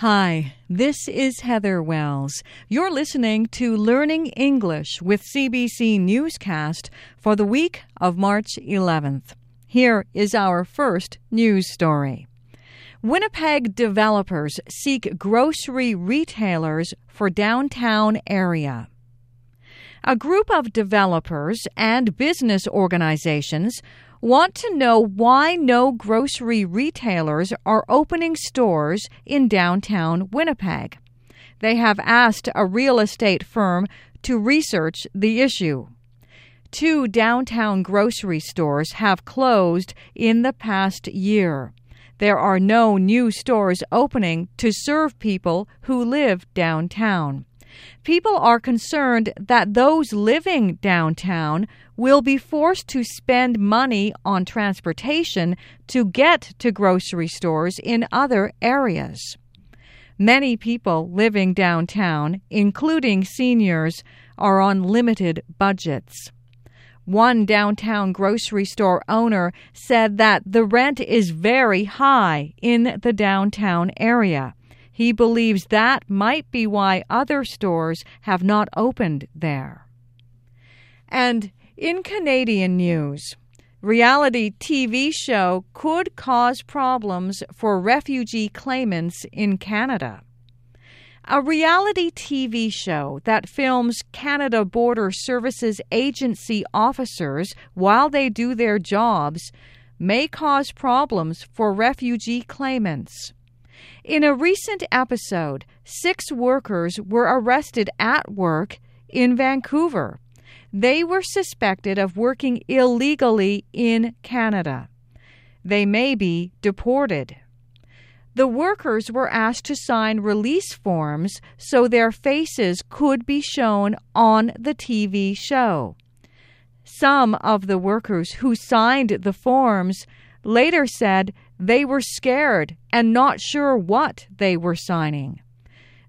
Hi, this is Heather Wells. You're listening to Learning English with CBC Newscast for the week of March 11th. Here is our first news story. Winnipeg developers seek grocery retailers for downtown area. A group of developers and business organizations want to know why no grocery retailers are opening stores in downtown Winnipeg. They have asked a real estate firm to research the issue. Two downtown grocery stores have closed in the past year. There are no new stores opening to serve people who live downtown. People are concerned that those living downtown will be forced to spend money on transportation to get to grocery stores in other areas. Many people living downtown, including seniors, are on limited budgets. One downtown grocery store owner said that the rent is very high in the downtown area. He believes that might be why other stores have not opened there. And in Canadian news, reality TV show could cause problems for refugee claimants in Canada. A reality TV show that films Canada Border Services Agency officers while they do their jobs may cause problems for refugee claimants. In a recent episode, six workers were arrested at work in Vancouver. They were suspected of working illegally in Canada. They may be deported. The workers were asked to sign release forms so their faces could be shown on the TV show. Some of the workers who signed the forms later said they were scared and not sure what they were signing.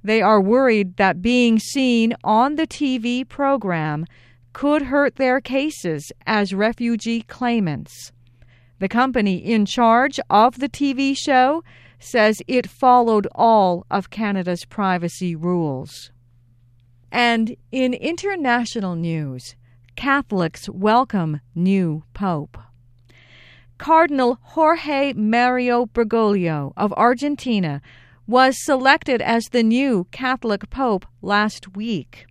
They are worried that being seen on the TV program could hurt their cases as refugee claimants. The company in charge of the TV show says it followed all of Canada's privacy rules. And in international news, Catholics welcome new Pope. Cardinal Jorge Mario Bergoglio of Argentina was selected as the new Catholic Pope last week.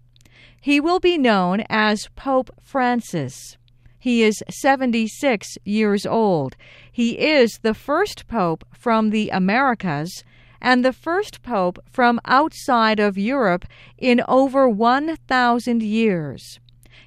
He will be known as Pope Francis. He is 76 years old. He is the first pope from the Americas and the first pope from outside of Europe in over 1,000 years.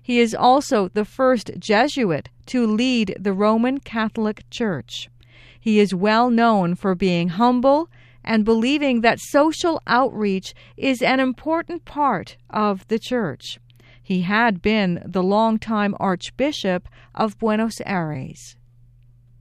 He is also the first Jesuit to lead the Roman Catholic Church. He is well known for being humble and believing that social outreach is an important part of the Church. He had been the longtime Archbishop of Buenos Aires.